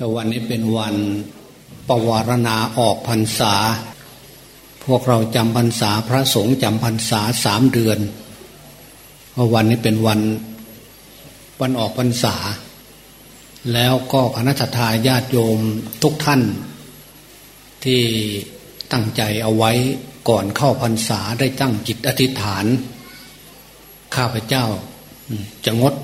วันนี้เป็นวันปวารณาออกพรรษา พวกเราจำพรรษาพระสงฆ์จำพรรษาสามเดือนเพราะวันนี้เป็นวันวันออกพรรษา แล้วก็คณะทาญาติโยมทุกท่าน ที่ตั้งใจเอาไว้ก่อนเข้าพรรษาได้ตั้งจิตอธิษฐาน ข้าพเจ้าจะงด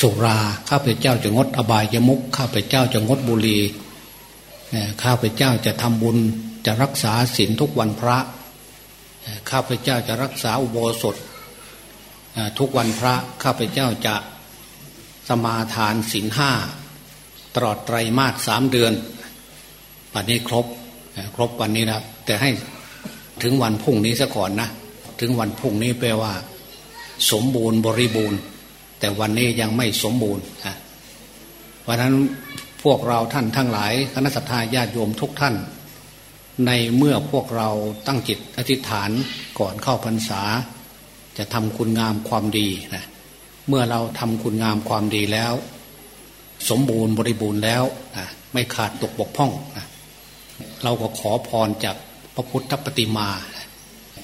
สุราข้าพเจ้าจะงดอบายยมุกข้าพเจ้าจะงดบุหรี่ข้าพเจ้าจะทำบุญจะรักษาศีลทุกวันพระข้าพเจ้าจะรักษาอุโบสถทุกวันพระข้าพเจ้าจะสมาทานศีลห้าตลอดไตรมาสสามเดือนวันนี้ครบครบวันนี้นะแต่ให้ถึงวันพุ่งนี้ซะก่อนนะ ถึงวันพุ่งนี้แปลว่า สมบูรณ์บริบูรณ์ แต่วันนี้ยังไม่สมบูรณ์นะวันนั้นพวกเราท่านทั้งหลายคณะสัตยาญาติโยมทุกท่าน ในเมื่อพวกเราตั้งจิตอธิษฐานก่อนเข้าพรรษา จะทำคุณงามความดีนะเมื่อเราทำคุณงามความดีแล้ว สมบูรณ์บริบูรณ์แล้วนะไม่ขาดตกบกพร่องนะเราก็ขอพรจากพระพุทธปฏิมา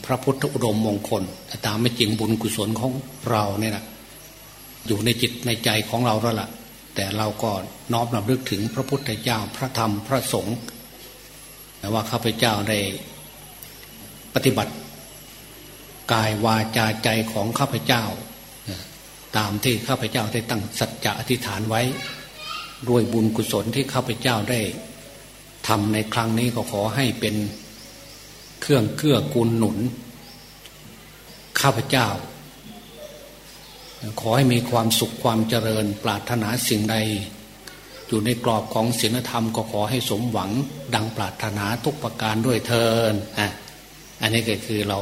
พระพุทธอุดมมงคลแต่ตามไม่จริงบุญกุศลของเราเนี่ยนะ อยู่ในจิตในใจของเราแล้วล่ะ แต่เราก็น้อมนำลึกถึงพระพุทธเจ้าพระธรรมพระสงฆ์แต่ว่าข้าพเจ้าได้ปฏิบัติ กายวาจาใจของข้าพเจ้า ตามที่ข้าพเจ้าได้ตั้งสัจจะอธิษฐานไว้ ด้วยบุญกุศลที่ข้าพเจ้าได้ทำในครั้งนี้ก็ขอให้เป็นเครื่องเกื้อกูลหนุน ข้าพเจ้า ขอให้มีความสุขความเจริญปรารถนาสิ่งใด อยู่ในกรอบของศีลธรรมก็ขอให้สมหวังดังปรารถนาทุกประการด้วยเทินอะอันนี้ก็คือเรา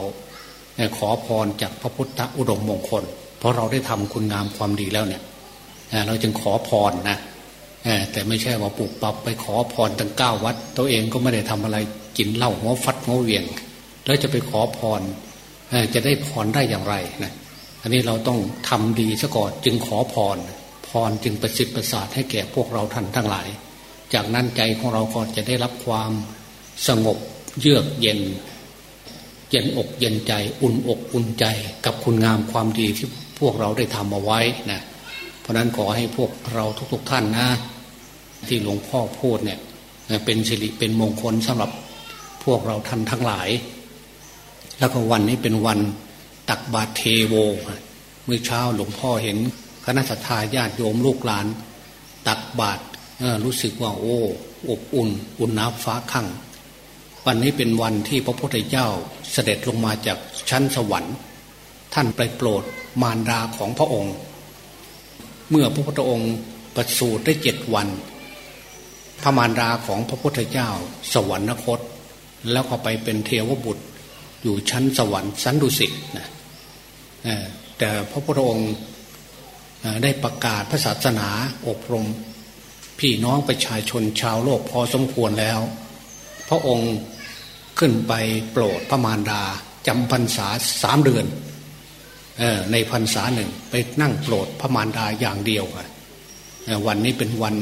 ขอพรจากพระพุทธอุดมมงคล เพราะเราได้ทำคุณงามความดีแล้วเนี่ยเราจึงขอพรนะแต่ไม่ใช่ว่าปลูกปรับไปขอพรตั้งเก้าวัด ตัวเองก็ไม่ได้ทำอะไรกินเหล้าหัวฟัดหัวเวียง แล้วจะไปขอพรจะได้พรได้อย่างไรนะ อันนี้เราต้องทำดีซะก่อนจึงขอพร พรจึงประสิทธิ์ประสาทให้แก่พวกเราท่านทั้งหลาย จากนั้นใจของเราก็จะได้รับความสงบเยือกเย็น เย็นอกเย็นใจ อุ่นอกอุ่นใจกับคุณงามความดีที่พวกเราได้ทำเอาไว้นะเพราะนั้นขอให้พวกเราทุก ๆทท่านนะ ที่หลวงพ่อพูดเนี่ยเป็นสิริเป็นมงคลสำหรับพวกเราท่านทั้งหลาย แล้วก็วันนี้เป็นวัน ตักบาตรเทโวเมื่อเช้าหลวงพ่อเห็นคณะสัตยาญาติโยมลูกหลาน ตักบาตรรู้สึกว่าโอ้อบอุ่น อุ่นน้ำฟ้าขังวันนี้เป็นวันที่พระพุทธเจ้าเสด็จลงมาจากชั้นสวรรค์ ท่านไปโปรดมารดาของพระองค์ เมื่อพระพุทธองค์ประสูติได้เจ็ดวัน พระมารดาของพระพุทธเจ้า สวรรคต แล้วก็ไปเป็นเทวบุตร อยู่ชั้นสวรรค์ชั้นดุสิตนะ แต่พระพุทธองค์ได้ประกาศพระศาสนาอบรม พี่น้องประชาชนชาวโลกพอสมควรแล้ว พระองค์ขึ้นไปโปรดพระมารดาจำพรรษาสามเดือนในพรรษาหนึ่งไปนั่งโปรดพระมารดาอย่างเดียววันนี้เป็นวัน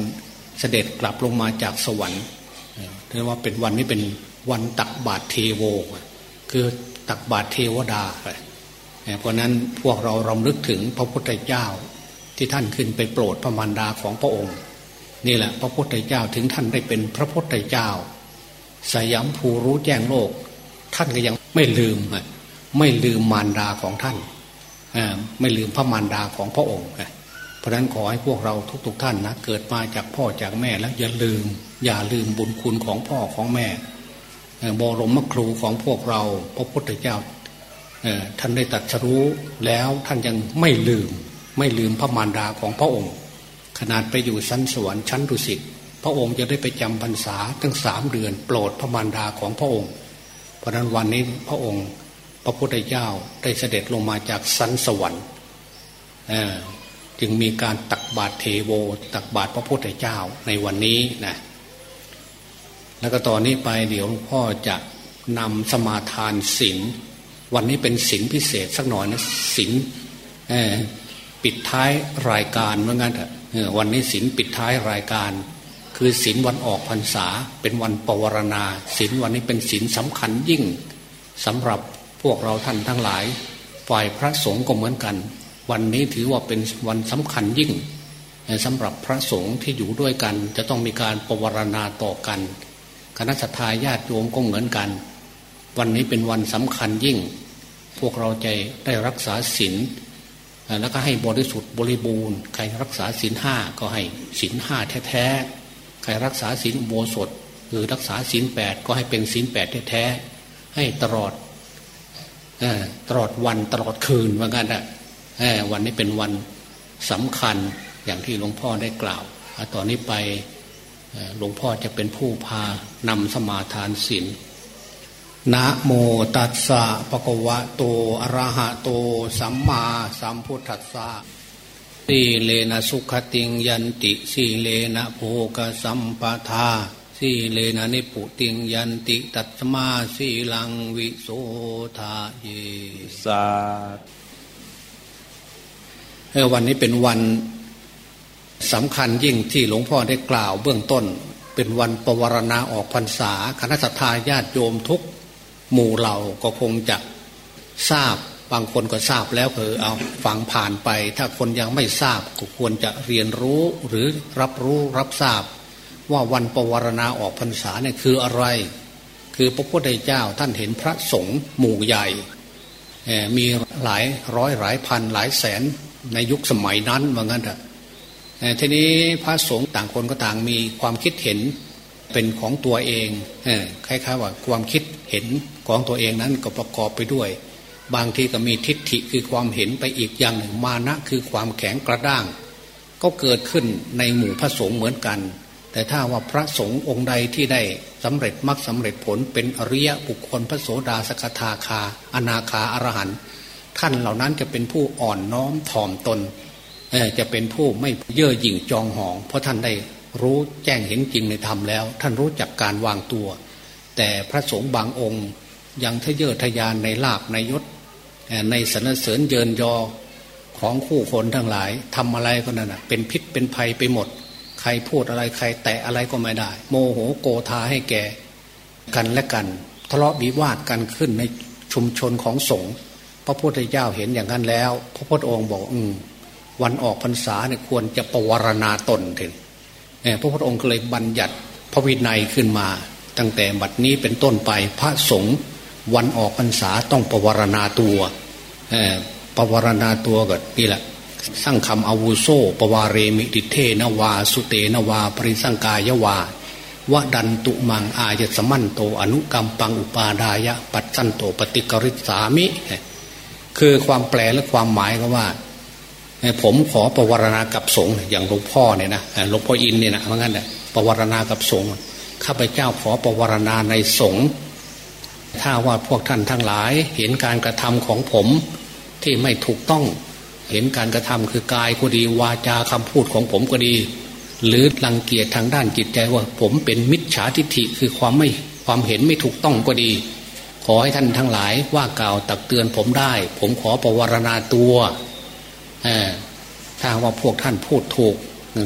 เสด็จกลับลงมาจากสวรรค์เรียกว่าเป็นวันนี้เป็นวันตักบาตรเทโว คือตักบาตรเทวดาไป เพราะนั้นพวกเรารำลึกถึงพระพุทธเจ้าที่ท่านขึ้นไปโปรดพระมารดาของพระองค์ นี่แหละพระพุทธเจ้าถึงท่านได้เป็นพระพุทธเจ้า สยามภูรู้แจ้งโลก ท่านก็ยังไม่ลืมไม่ลืมมารดาของท่านไม่ลืมพระมารดาของพระองค์เพราะนั้นขอให้พวกเราทุก ๆ ท่านนะเกิดมาจากพ่อจากแม่แล้วอย่าลืม อย่าลืมบุญคุณของพ่อของแม่บรมครูของพวกเรา พระพุทธเจ้า ท่านได้ตัดสรู้แล้วท่านยังไม่ลืม ไม่ลืมพระมารดาของพระองค์ ขนาดไปอยู่ชั้นสวรรค์ชั้นดุสิตพระองค์จะได้ไปจำพรรษาตั้งสามเดือน โปรดพระมารดาของพระองค์ เพราะนั้นวันนี้พระองค์ พระพุทธเจ้าได้เสด็จลงมาจากสันสวรรค์จึงมีการตักบาตรเทโว ตักบาตรพระพุทธเจ้าในวันนี้นะแล้วก็ตอนนี้ไปเดี๋ยวหลวงพ่อจะนำสมาทานศีล วันนี้เป็นสินพิเศษสักหน่อยนะสินปิดท้ายรายการเหมือนกันเถอะวันนี้สินปิดท้ายรายการ คือศีลวันออกพรรษา เป็นวันปวารณาศีลวันนี้เป็นศีลสำคัญยิ่งสำหรับพวกเราท่านทั้งหลาย ฝ่ายพระสงฆ์ก็เหมือนกัน วันนี้ถือว่าเป็นวันสำคัญยิ่งสำหรับพระสงฆ์ที่อยู่ด้วยกัน จะต้องมีการปวารณาต่อกัน คณะสัตยาญาติโยมก็เหมือนกัน วันนี้เป็นวันสำคัญยิ่ง พวกเราใจได้รักษาศีลแล้วก็ให้บริสุทธิ์บริบูรณ์ ใครรักษาศีลห้าก็ให้ศีลห้าแท้ๆ ใครรักษาศีลโบสถหรือรักษาศีลแปดก็ให้เป็นศีลแปดแท้ๆ ให้ตลอดตลอดวันตลอดคืนว่างั้นอะวันนี้เป็นวันสำคัญอย่างที่หลวงพ่อได้กล่าวต่อนนี้ไปหลวงพ่อจะเป็นผู้พานำสมาทานศีล นะโมตัสสะปะกวะโตอะระหะโต สัมมาสัมพุทธัสสะสีเลนะสุขติงยันติสีเลนะโภกสัมปทาสีเลนะนิปุติงยันติตัตมาสีลังวิโสทาเยสาวันนี้เป็นวันสำคัญยิ่งที่หลวงพ่อได้กล่าวเบื้องต้น เป็นวันปวารณาออกพรรษา คณะสัตยาญาติโยมทุก หมู่เราก็คงจะทราบบางคนก็ทราบแล้วเออเอาฟังผ่านไป ถ้าคนยังไม่ทราบก็ควรจะเรียนรู้หรือรับรู้รับทราบ ว่าวันปวารณาออกพรรษาเนี่ยคืออะไร คือพระพุทธเจ้าท่านเห็นพระสงฆ์หมู่ใหญ่มีหลายร้อยหลายพันหลายแสนในยุคสมัยนั้นเหมือนกันเถอะทีนี้พระสงฆ์ต่างคนก็ต่างมีความคิดเห็นเป็นของตัวเองคล้ายๆว่าความคิดเห็น ของตัวเองนั้นก็ประกอบไปด้วย บางทีก็มีทิฏฐิคือความเห็นไปอีกอย่างหนึ่งมานะคือความแข็งกระด้าง ก็เกิดขึ้นในหมู่พระสงฆ์เหมือนกัน แต่ถ้าว่าพระสงฆ์องค์ใดที่ได้สำเร็จมรรคสาเร็จผลเป็นอริยบุคคลพระโสดาสกทาคา อนาคาอรหันต์ท่านเหล่านั้นจะเป็นผู้อ่อนน้อมถ่อมตนจะเป็นผู้ไม่เย่อหยิ่งจองหอง เพราะท่านได้รู้แจ้งเห็นจริงในธรรมแล้ว ท่านรู้จักการวางตัว แต่พระสงฆ์บางองค์ ยังทะเยอทะยานในลาบในยศในสนเสริญเยินยอของคู่คนทั้งหลายทำอะไรก็นั่นเป็นพิษเป็นภัยไปหมด ใครพูดอะไรใครแตะอะไรก็ไม่ได้ โมโหโกธาให้แก่กันและกัน ทะเลาะวิวาทกันขึ้นในชุมชนของสงฆ์พระพุทธเจ้าเห็นอย่างนั้นแล้ว พระพุทธองค์บอกอืมวันออกพรรษาเนี่ยควรจะปวารณาตนถึงพระพุทธองค์ก็เลยบัญญัติพระวินัยขึ้นมา ตั้งแต่บัดนี้เป็นต้นไปพระสงฆ์ วันออกพรรษาต้องปวารณาตัวปวารณาตัวก็นี่แหละสร้างคำอาวุโสปวารเรมิติเทนวา สุเตนวา ปริสังกายวาวดันตุมังอายสมันโตอนุกรรมปังอุปาดายะ ปัจจันโตปฏิกริษามิ คือความแปลและความหมายก็ว่า ผมขอประวรณากับสงฆ์อย่างหลวงพ่อเนี่ยนะหลวงพ่ออินเนี่ยนะเพราะงั้นเนี่ยประวรณากับสงฆ์ข้าพเจ้าขอประวรณาในสงฆ์ ถ้าว่าพวกท่านทั้งหลาย เห็นการกระทำของผมที่ไม่ถูกต้อง เห็นการกระทำคือกายก็ดีวาจาคำพูดของผมก็ดี หรือรังเกียจทางด้านจิตใจว่าผมเป็นมิจฉาทิฏฐิคือความไม่ความเห็นไม่ถูกต้องก็ดี ขอให้ท่านทั้งหลายว่ากล่าวตักเตือนผมได้ ผมขอประวรณาตัวถ้าว่าพวกท่านพูดถูก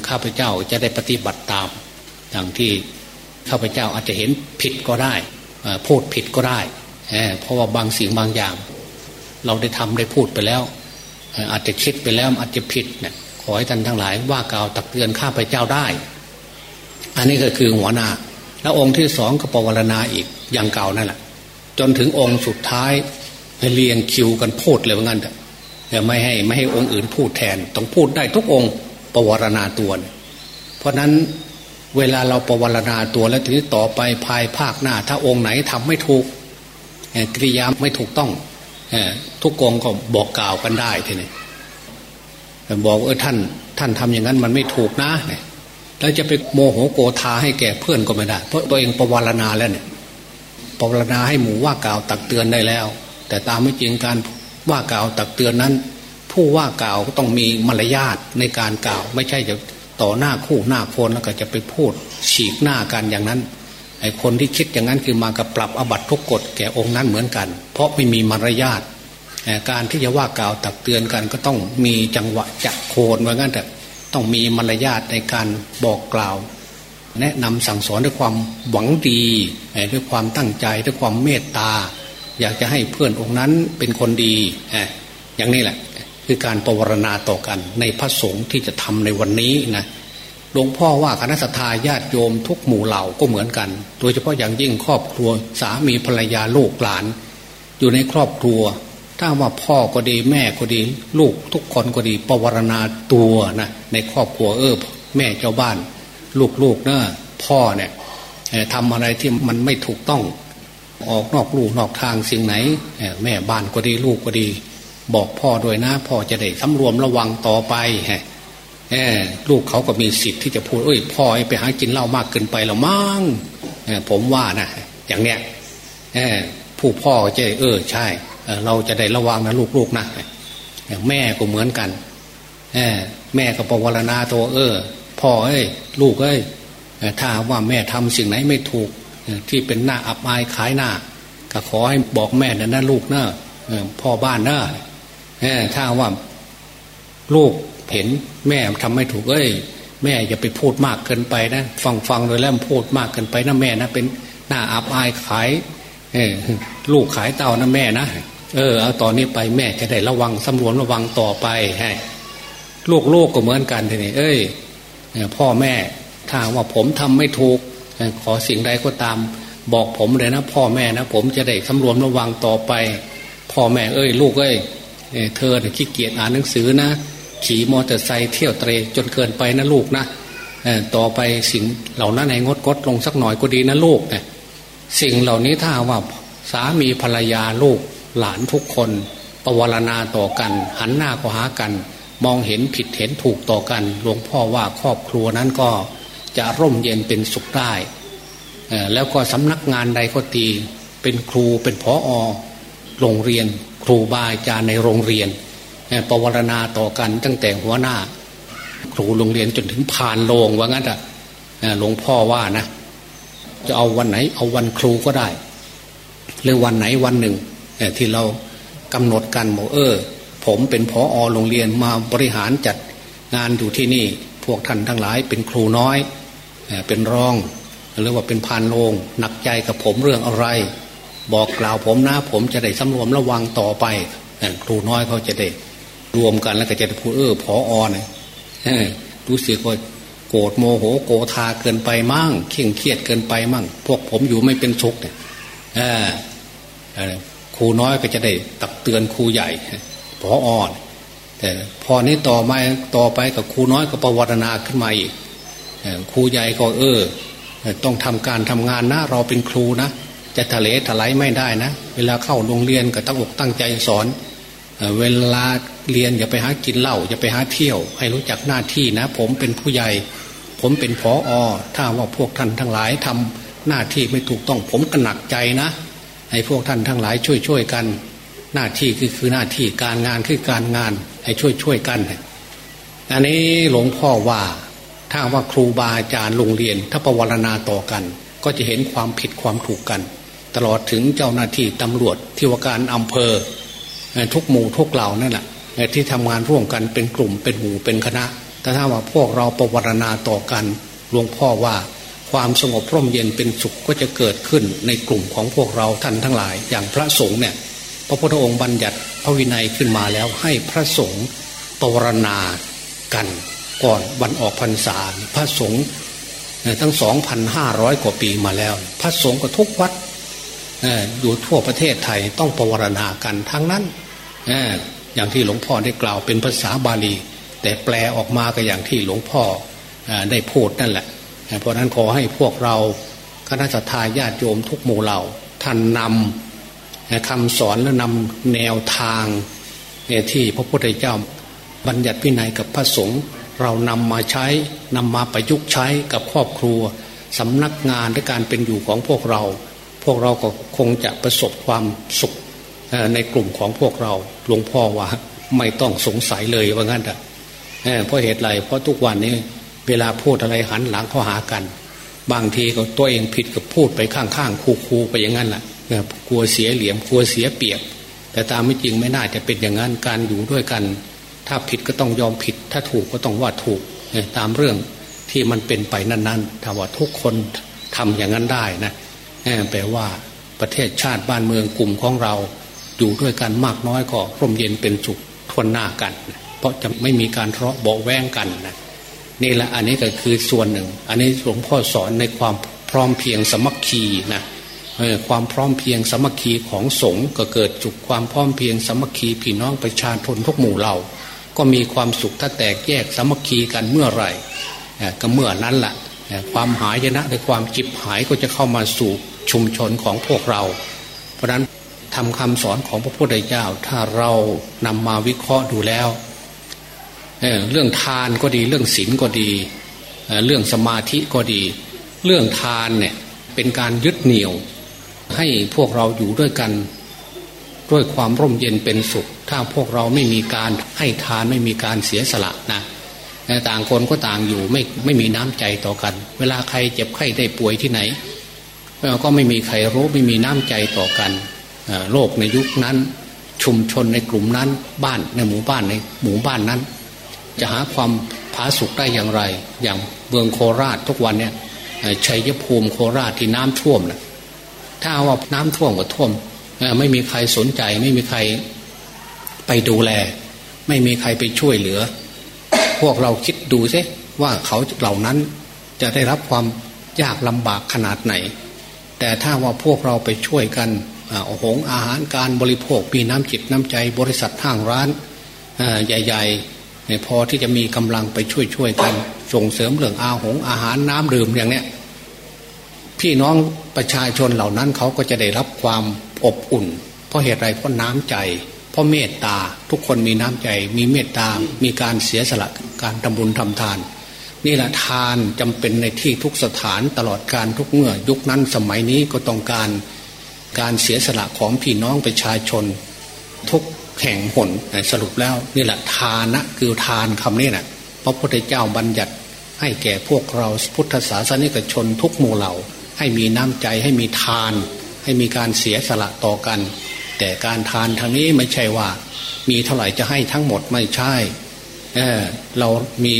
ข้าพเจ้าจะได้ปฏิบัติตามอย่างที่ข้าพเจ้าอาจจะเห็นผิดก็ได้ พูดผิดก็ได้เพราะว่าบางสิ่งบางอย่าง เราได้ทำได้พูดไปแล้ว อาจจะคิดไปแล้วอาจจะผิดเนี่ยขอให้ท่านทั้งหลาย ว่ากล่าวตักเตือนข้าพเจ้าได้ อันนี้ก็คือหัวหน้า แล้วองค์ที่สองก็ปวารณาอีกอย่างเก่านั่นแหละจนถึงองค์สุดท้ายเรียงคิวกันพูดเลยว่างั้นแต่ไม่ให้ไม่ให้องค์อื่นพูดแทน ต้องพูดได้ทุกองค์ปวารณาตัว เพราะนั้น เวลาเราประวารณาตัวแล้วทีนี้ต่อไปภายภาคหน้า ถ้าองค์ไหนทำไม่ถูกกิริยาไม่ถูกต้องทุกองก็บอกกล่าวกันได้ทีนี้บอกเออท่าน ท่านทำอย่างนั้นมันไม่ถูกนะแล้วจะไปโมโหโกธาให้แก่เพื่อนก็ไม่ได้ เพราะตัวเองประวารณาแล้วเนี่ยประวารณาให้หมู่ว่ากล่าวตักเตือนได้แล้ว แต่ตามไม่จริงการว่ากล่าวตักเตือนนั้น ผู้ว่ากล่าวก็ต้องมีมารยาทในการกล่าว ไม่ใช่จะ ต่อหน้าคู่หน้าคนแล้วก็จะไปพูดฉีกหน้ากันอย่างนั้นไอ้คนที่คิดอย่างนั้นคือมากับปรับอบัตทุกกฎแก่องค์นั้นเหมือนกัน เพราะไม่มีมารยาทการที่จะว่ากล่าวตักเตือนกันก็ต้องมีจังหวะจะโคนว่างั้นแต่ต้องมีมารยาทในการบอกกล่าว แนะนำสั่งสอนด้วยความหวังดีด้วยความตั้งใจด้วยความเมตตา อยากจะให้เพื่อนองค์นั้นเป็นคนดีอย่างนี้แหละ คือการปวารณาต่อกัน ในพระสงฆ์ที่จะทำในวันนี้นะหลวงพ่อว่าคณะสัตยาญาติโยมทุกหมู่เหล่าก็เหมือนกัน โดยเฉพาะอย่างยิ่งครอบครัวสามีภรรยาลูกหลาน อยู่ในครอบครัว ถ้าว่าพ่อก็ดีแม่ก็ดี ลูกทุกคนก็ดีปวารณาตัวนะในครอบครัวเออแม่เจ้าบ้าน ลูกๆเนะ พ่อเนี่ยทำอะไรที่มันไม่ถูกต้องออกนอกลูกนอกทางสิ่งไหน แม่บ้านก็ดีลูกก็ดี บอกพ่อด้วยนะ พ่อจะได้สำรวมระวังต่อไปลูกเขาก็มีสิทธิ์ที่จะพูดเอ้ยพ่อไปหากินเหล้ามากเกินไปแล้วมั้งผมว่านะอย่างเนี้ยผู้พ่อจะเออใช่เราจะได้ระวังนะลูกๆนะแม่ก็เหมือนกันแม่ก็ปวารณาตัวเออ พ่อเอ้ยลูกเอ้ยถ้าว่าแม่ทำสิ่งไหนไม่ถูกที่เป็นหน้าอับอายขายหน้า ก็ขอให้บอกแม่นะนะลูกนะพ่อบ้านนะ ถ้าว่าลูกเห็นแม่ทำไม่ถูกเอ้ย แม่อย่าไปพูดมากเกินไปนะ ฟังฟังโดยแล้วพูดมากเกินไปนะแม่นะเป็นหน้าอับอายขายลูกขายเต่านะแม่นะเออเอาตอนนี้ไปแม่จะได้ระวังสำรวมระวังต่อไปให้ลูกโลกก็เหมือนกันทีนี้เอ้ยพ่อแม่ถ้าว่าผมทำไม่ถูก ขอสิ่งใดก็ตาม บอกผมเลยนะ พ่อแม่นะผมจะได้สำรวมระวังต่อไป พ่อแม่เอ้ย ลูกเอ้ย เธอขี้เกียจอ่านหนังสือนะ ขี่มอเตอร์ไซค์เที่ยวเตรจนเกินไปนะลูกนะต่อไปสิ่งเหล่านั้นให้งดกดลงสักหน่อยก็ดีนะลูกเนี่ยสิ่งเหล่านี้ถ้าว่าสามีภรรยาลูกหลานทุกคนประวรณาต่อกัน หันหน้าก็หากัน มองเห็นผิดเห็นถูกต่อกัน หลวงพ่อว่าครอบครัวนั้นก็จะร่มเย็นเป็นสุขได้ แล้วก็สำนักงานใดก็ตี เป็นครูเป็นพออโรงเรียน รูบาอาจารย์ในโรงเรียนปวารณาต่อกันตั้งแต่หัวหน้า ครูโรงเรียนจนถึงผ่านโรงว่างั้นอะหลวงพ่อว่านะ จะเอาวันไหน เอาวันครูก็ได้หรือวันไหนวันหนึ่งที่เรากำหนดกันบอกเออ ผมเป็นพออโรงเรียนมาบริหารจัดงานอยู่ที่นี่ พวกท่านทั้งหลายเป็นครูน้อย เป็นรอง หรือว่าเป็นพานโรงหนักใจกับผมเรื่องอะไร บอกกล่าวผมนะ ผมจะได้สำรวมระวังต่อไปครูน้อยเขาจะได้รวมกันแล้วก็จะพูดเออพออเนี่ยรู้สึกว่าโกรธโมโหโกธาเกินไปมั่งเข่งเครียดเกินไปมั่ง พวกผมอยู่ไม่เป็นสุขเนี่ยครูน้อยก็จะได้ตักเตือนครูใหญ่พออ่อนแต่พอนี้ต่อมาต่อไปกับครูน้อยก็ประวัตินาขึ้นมาอีกครูใหญ่ก็เออ ต้องทำการทำงานนะเราเป็นครูนะ จะทะเลถลายไม่ได้นะ เวลาเข้าโรงเรียนก็ตั้งอกตั้งใจสอน เวลาเรียนอย่าไปหากินเหล้าอย่าไปหาเที่ยว ให้รู้จักหน้าที่นะ ผมเป็นผู้ใหญ่ ผมเป็นผออถ้าว่าพวกท่านทั้งหลายทำหน้าที่ไม่ถูกต้องผมก็หนักใจนะให้พวกท่านทั้งหลายช่วยช่วยกัน หน้าที่คือคือหน้าที่การงานคือการงาน ให้ช่วยช่วยกันอันนี้หลวงพ่อว่าถ้าว่าครูบาอาจารย์โรงเรียน ถ้าประวรณาต่อกัน ก็จะเห็นความผิดความถูกกัน ตลอดถึงเจ้าหน้าที่ตำรวจที่ว่าการอำเภอ ทุกหมู่ทุกเหล่านั่นแหละที่ทำงานร่วมกันเป็นกลุ่มเป็นหมู่เป็นคณะแต่ถ้าว่าพวกเราประวรณาต่อกันหลวงพ่อว่าความสงบร่มเย็นเป็นสุขก็จะเกิดขึ้นในกลุ่มของพวกเราท่านทั้งหลาย อย่างพระสงฆ์เนี่ยพระพุทธองค์บัญญัติพระวินัยขึ้นมาแล้วให้พระสงฆ์ปวารณากันก่อนวันออกพรรษา พระสงฆ์ทั้งสองพันห้าร้อยกว่าปีมาแล้ว พระสงฆ์ก็ทุกวัด อยู่ทั่วประเทศไทยต้องปวารณากันทั้งนั้นอย่างที่หลวงพ่อได้กล่าวเป็นภาษาบาลี แต่แปลออกมาก็อย่างที่หลวงพ่อได้พูดนั่นแหละ เพราะนั้นขอให้พวกเราคณะสัตยาญาติโยมทุกหมู่เหล่าท่านนำคำสอนและนำแนวทางที่พระพุทธเจ้าบัญญัติพินัยกับพระสงฆ์เรานำมาใช้นำมาประยุกต์ใช้กับครอบครัวสำนักงานและการเป็นอยู่ของพวกเรา วกเราก็คงจะประสบความสุขในกลุ่มของพวกเราหลวงพ่อว่าไม่ต้องสงสัยเลยว่างั้นแต่เพราะเหตุไรเพราะทุกวันนี้เวลาพูดอะไรหันหลังเข้าหากัน บางทีก็ตัวเองผิดกับพูดไปข้างๆคูๆไปอย่างนั้นแหละกลัวเสียเหลี่ยมกลัวเสียเปรียบ แต่ตามไม่จริงไม่น่าจะเป็นอย่างนั้นการอยู่ด้วยกัน ถ้าผิดก็ต้องยอมผิด ถ้าถูกก็ต้องว่าถูกตามเรื่องที่มันเป็นไปนั้นๆถ้าว่าทุกคนทำอย่างนั้นได้นะ แปลว่าประเทศชาติบ้านเมืองกลุ่มของเรา อยู่ด้วยกันมากน้อยก็ร่มเย็นเป็นสุขทวนหน้ากัน เพราะจะไม่มีการทะเลาะเบาแวงกันนะนี่แหละอันนี้ก็คือส่วนหนึ่ง อันนี้หลวงพ่อสอนในความพร้อมเพียงสมัคคีนะความพร้อมเพียงสมัคคีของสงฆ์ก็เกิดจุกความพร้อมเพียงสมัคคีพี่น้องประชาชนทุกหมู่เราก็มีความสุขถ้าแตกแยกสมัคคีกันเมื่อไหร่ก็เมื่อนั้นแหละ ความหายนะในความจิบหายก็จะเข้ามาสู่ชุมชนของพวกเรา เพราะนั้นทำคำสอนของพระพุทธเจ้า ถ้าเรานำมาวิเคราะห์ดูแล้วเเรื่องทานก็ดีเรื่องศีลก็ดีเเรื่องสมาธิก็ดี เรื่องทานเนี่ยเป็นการยึดเหนี่ยว ให้พวกเราอยู่ด้วยกัน ด้วยความร่มเย็นเป็นสุข ถ้าพวกเราไม่มีการให้ทานไม่มีการเสียสละนะ ต่างคนก็ต่างอยู่ไม่ไม่มีน้ำใจต่อกัน เวลาใครเจ็บไข้ได้ป่วยที่ไหนก็ไม่มีใครรู้ไม่มีน้ำใจต่อกันโลกในยุคนั้น ชุมชนในกลุ่มนั้น บ้านในหมู่บ้านในหมู่บ้านนั้น จะหาความผาสุกได้อย่างไร อย่างเมืองโคราชทุกวันเนี่ยชัยภูมิโคราชที่น้ำท่วมนะถ้าว่าน้ำท่วมก็ท่วมไม่มีใครสนใจ ไม่มีใครไปดูแล ไม่มีใครไปช่วยเหลือ พวกเราคิดดูซิว่าเขาเหล่านั้นจะได้รับความยากลำบากขนาดไหน แต่ถ้าว่าพวกเราไปช่วยกันอาหงอาหารการบริโภคมีน้ำจิตน้ำใจ บริษัทห้างร้านใหญ่ๆพอที่จะมีกำลังไปช่วยช่วยกัน ส่งเสริมเรื่องอาหงอาหารน้ำดื่มอย่างเนี้ยพี่น้องประชาชนเหล่านั้นเขาก็จะได้รับความอบอุ่น เพราะเหตุไรเพราะน้ำใจ เพราะเมตตาทุกคนมีน้ำใจ มีเมตตา มีการเสียสละการทำบุญทำทาน นี่แหละทานจำเป็นในที่ทุกสถานตลอดการทุกเมื่อยุคนั้นสมัยนี้ก็ต้องการการเสียสละของพี่น้องประชาชน ทุกแห่งหนสรุปแล้วนี่แหละทานะคือทานคำนี้นะพระพุทธเจ้าบัญญัติให้แก่พวกเราพุทธศาสนิกชนทุกหมู่เหล่า ให้มีน้ำใจให้มีทาน ให้มีการเสียสละต่อกัน แต่การทานทางนี้ไม่ใช่ว่า มีเท่าไหร่จะให้ทั้งหมดไม่ใช่เออเรามี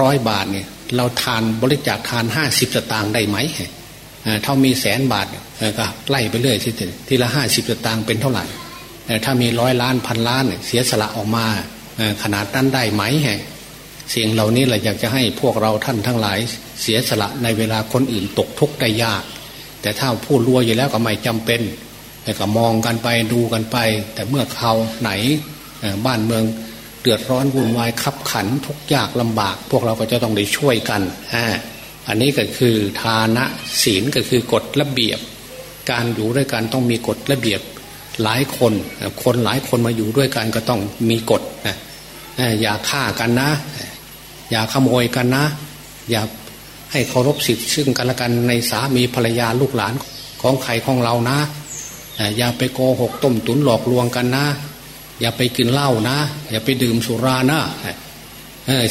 ร้อยบาทเนี่ย เราทานบริจาคทานห้าสิบสตางค์ได้ไหมเท่ามีแสนบาทก็ไล่ไปเรื่อยทีทีละห้าสิบสตางค์เป็นเท่าไหร่ถ้ามีร้อยล้านพันล้านเสียสละออกมาขนาดนั้นได้ไหมแห่สิ่งเหล่านี้แหละอยากจะให้พวกเราท่านทั้งหลายเสียสละในเวลาคนอื่นตกทุกข์ได้ยาก แต่ถ้าพูดรวยอยู่แล้วก็ไม่จำเป็น แต่ก็มองกันไปดูกันไป แต่เมื่อเขาไหนบ้านเมืองเดือดร้อนวุ่นวายขับขันทุกยากลำบาก พวกเราก็จะต้องได้ช่วยกันอันนี้ก็คือทานะศีลก็คือกฎระเบียบ การอยู่ด้วยกันต้องมีกฎระเบียบหลายคน คนหลายคนมาอยู่ด้วยกันก็ต้องมีกฎนะอย่าฆ่ากันนะ อย่าขโมยกันนะ อย่าให้เคารพสิทธิ์ซึ่งกันและกันในสามีภรรยาลูกหลานของใครของเรานะ อย่าไปโกหกต้มตุนหลอกลวงกันนะ อย่าไปกินเหล้านะ อย่าไปดื่มสุรานะ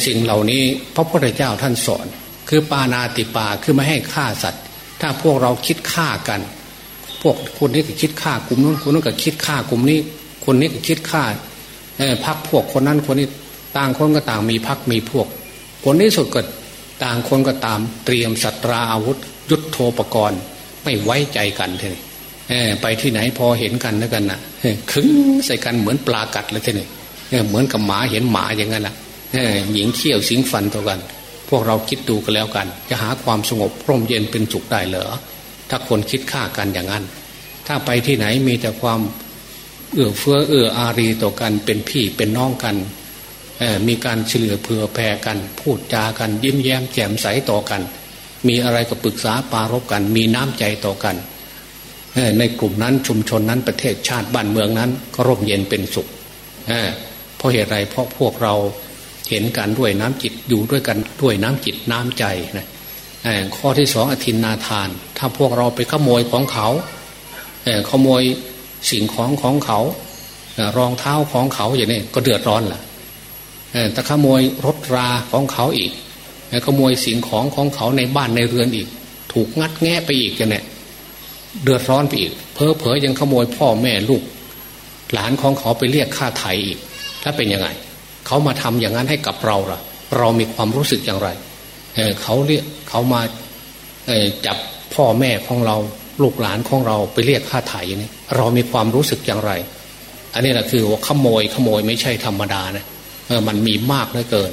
สิ่งเหล่านี้พระพุทธเจ้าท่านสอน คือปานาติปาคือไม่ให้ฆ่าสัตว์ ถ้าพวกเราคิดฆ่ากัน พวกคนนี้ก็คิดฆ่ากลุ่มนู้นคนนู้นก็คิดฆ่ากลุ่มนี้ คนนี้ก็คิดฆ่าพักพวกคนนั้นคนนี้ต่างคนก็ต่างมีพักมีพวก ผลที่สุดก็ต่างคนก็ตามเตรียมสัตราอาวุธ ยุทโธปกรณ์ ไม่ไว้ใจกันเลย ไปที่ไหนพอเห็นกันแล้วกันนะขึงใส่กันเหมือนปลากัดเลยทีนี้เหมือนกับหมาเห็นหมาอย่างนั้นนะหญิงเขี้ยวสิงฟันตัวกัน พวกเราคิดดูกันแล้วกัน จะหาความสงบร่มเย็นเป็นสุขได้เหรอถ้าคนคิดฆ่ากันอย่างนั้น ถ้าไปที่ไหนมีแต่ความเอื้อเฟื้อเอื้ออารีต่อกันเป็นพี่เป็นน้องกันมีการเฉลือเผื่อแผ่กัน พูดจากันยิ้มแย้มแจ่มใสต่อกัน มีอะไรก็ปรึกษาปารบกัน มีน้ำใจต่อกัน ในกลุ่มนั้นชุมชนนั้นประเทศชาติบ้านเมืองนั้น ก็ร่มเย็นเป็นสุขเพราะเหตุไรเพราะพวกเราเห็นกันด้วยน้ำจิตอยู่ด้วยกันด้วยน้ำจิตน้ำใจนะข้อที่สองอธินนาทาน ถ้าพวกเราไปขโมยของเขาขโมยสิ่งของของเขา รองเท้าของเขาอย่างนี้ก็เดือดร้อนล่ะแต่ขโมยรถราของเขาอีกขโมยสิ่งของของเขาในบ้านในเรือนอีก ถูกงัดแงะไปอีกกันเนี่ย เดือดร้อนไปอีก เพอเพอยังขโมยพ่อแม่ลูก หลานของเขาไปเรียกค่าไถ่อีกถ้าเป็นยังไง เขามาทำอย่างนั้นให้กับเราล่ะ เรามีความรู้สึกอย่างไรเขาเรียกเขามาจับพ่อแม่ของเราลูกหลานของเราไปเรียกค่าไถ่นี่เรามีความรู้สึกอย่างไร อันนี้แหละคือว่าขโมยขโมยไม่ใช่ธรรมดานะมันมีมากเหลือเกิน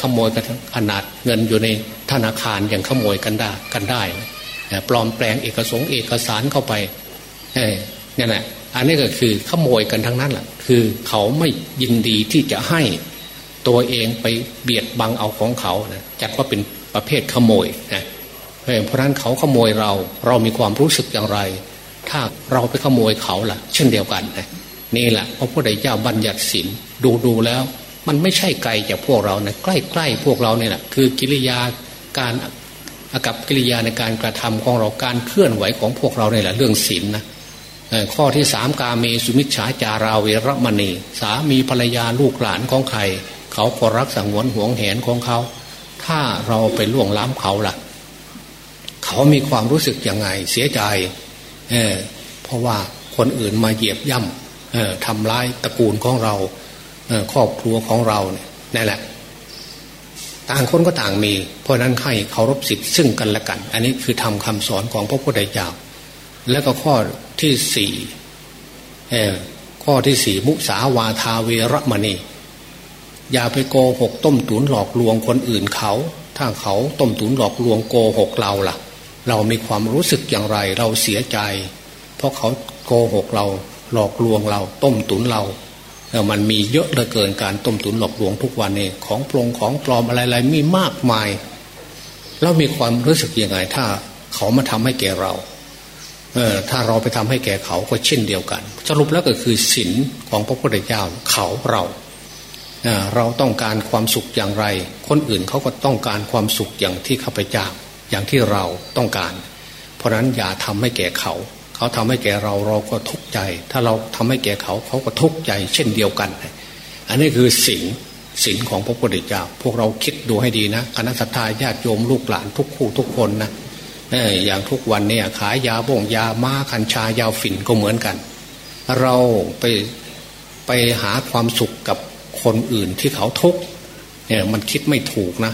ขโมยกันขนาดเงินอยู่ในธนาคารยังขโมยกันได้กันได้ ปลอมแปลงเอกสงเอกสารเข้าไปนี่แหละอันนี้ก็คือขโมยกันทั้งนั้นแหละคือเขาไม่ยินดีที่จะให้ตัวเองไปเบียดบังเอาของเขานะจัดว่าเป็นประเภทขโมยนะเพราะนั้นเขาขโมยเราเรามีความรู้สึกอย่างไร ถ้าเราไปขโมยเขาล่ะ เช่นเดียวกันนะนี่แหละพระพุทธเจ้าบัญญัติศีลดูดูแล้ว มันไม่ใช่ไกลจากพวกเรานะใกล้ใกล้พวกเราเนี่ยแหละคือกิริยาการ กับกิริยาในการกระทำของเราการเคลื่อนไหวของพวกเราเนี่ยแหละเรื่องศีลนะข้อที่สามกาเมสุมิชฌาจาราเวรมณี สามีภรรยาลูกหลานของใคร เขาก็รักสังวนห่วงแหนของเขา ถ้าเราไปล่วงล้ำเขาล่ะ เขามีความรู้สึกยังไง เสียใจเเพราะว่าคนอื่นมาเหยียบย่ำทำร้ายตระกูลของเราครอบครัวของเราเนี่ยนั่นแหละ ต่างคนก็ต่างมี เพราะนั้นให้เคารพสิทธิ์ซึ่งกันและกัน อันนี้คือทำคำสอนของพระพุทธเจ้าแล้วก็ข้อที่สี่ข้อที่สี่มุสาวาทาเวรมณี อย่าไปโกหกต้มตุนหลอกลวงคนอื่นเขา ถ้าเขาต้มตุนหลอกลวงโกหกเราล่ะ เรามีความรู้สึกอย่างไร เราเสียใจ เพราะเขาโกหกเราหลอกลวงเราต้มตุนเรา มันมีเยอะเหลือเกินการต้มตุนหลอกลวงทุกวันนี้ของปลงของปลอมอะไรๆมีมากมายเรามีความรู้สึกยังไง ถ้าเขามาทำให้แก่เราเออถ้าเราไปทำให้แก่เขาก็เช่นเดียวกัน สรุปแล้วก็คือศีลของพระพุทธเจ้าเขาเราเเราต้องการความสุขอย่างไร คนอื่นเขาก็ต้องการความสุขอย่างที่ข้าพเจ้าอย่างที่เราต้องการ เพราะนั้นอย่าทำให้แก่เขา เขาทำให้แก่เราเราก็ทุกข์ใจ ถ้าเราทำให้แก่เขาเขาก็ทุกข์ใจ เช่นเดียวกัน อันนี้คือศีลศีลของพระพุทธเจ้า พวกเราคิดดูให้ดีนะคณะสัตยาญาติโยมลูกหลานทุกคู่ทุกคนนะอย่างทุกวันเนี่ยขายยาบ่งยาม้าคัญชายาฝิ่นก็เหมือนกัน เราไปไปหาความสุขกับคนอื่นที่เขาทุกเนี่ยมันคิดไม่ถูกนะ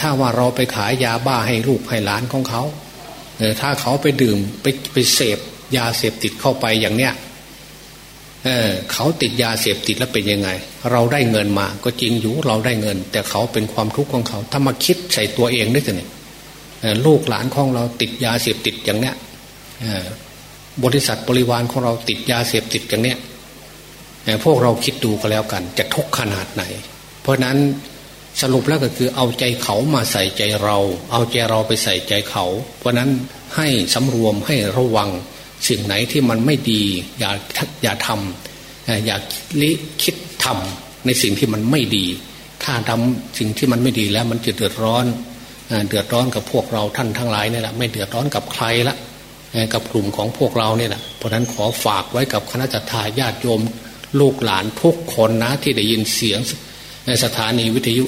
ถ้าว่าเราไปขายยาบ้าให้ลูกให้หลานของเขา ถ้าเขาไปดื่มไปไปเสพยาเสพติดเข้าไปอย่างเนี้ยเเขาติดยาเสพติดแล้วเป็นยังไง เราได้เงินมา ก็จริงอยู่เราได้เงิน แต่เขาเป็นความทุกข์ของเขา ถ้ามาคิดใส่ตัวเองได้สิลูกหลานของเราติดยาเสพติดอย่างเนี้ยบริษัทบริวารของเราติดยาเสพติดอย่างเนี้ยพวกเราคิดดูก็แล้วกัน จะทุกข์ขนาดไหน เพราะนั้น สรุปแล้วก็คือเอาใจเขามาใส่ใจเรา เอาใจเราไปใส่ใจเขา เพราะนั้นให้สำรวมให้ระวังสิ่งไหนที่มันไม่ดี อย่าอย่าทำอย่าลิคิดทำในสิ่งที่มันไม่ดี ถ้าทำสิ่งที่มันไม่ดีแล้วมันจะเดือดร้อน เดือดร้อนกับพวกเราท่านทั้งหลายนี่แหละไม่เดือดร้อนกับใครละกับกลุ่มของพวกเราเนี่ยแหละเพราะนั้นขอฝากไว้กับคณะทาญาติโยมลูกหลานทุกคนนะที่ได้ยินเสียง สถานีวิทยุ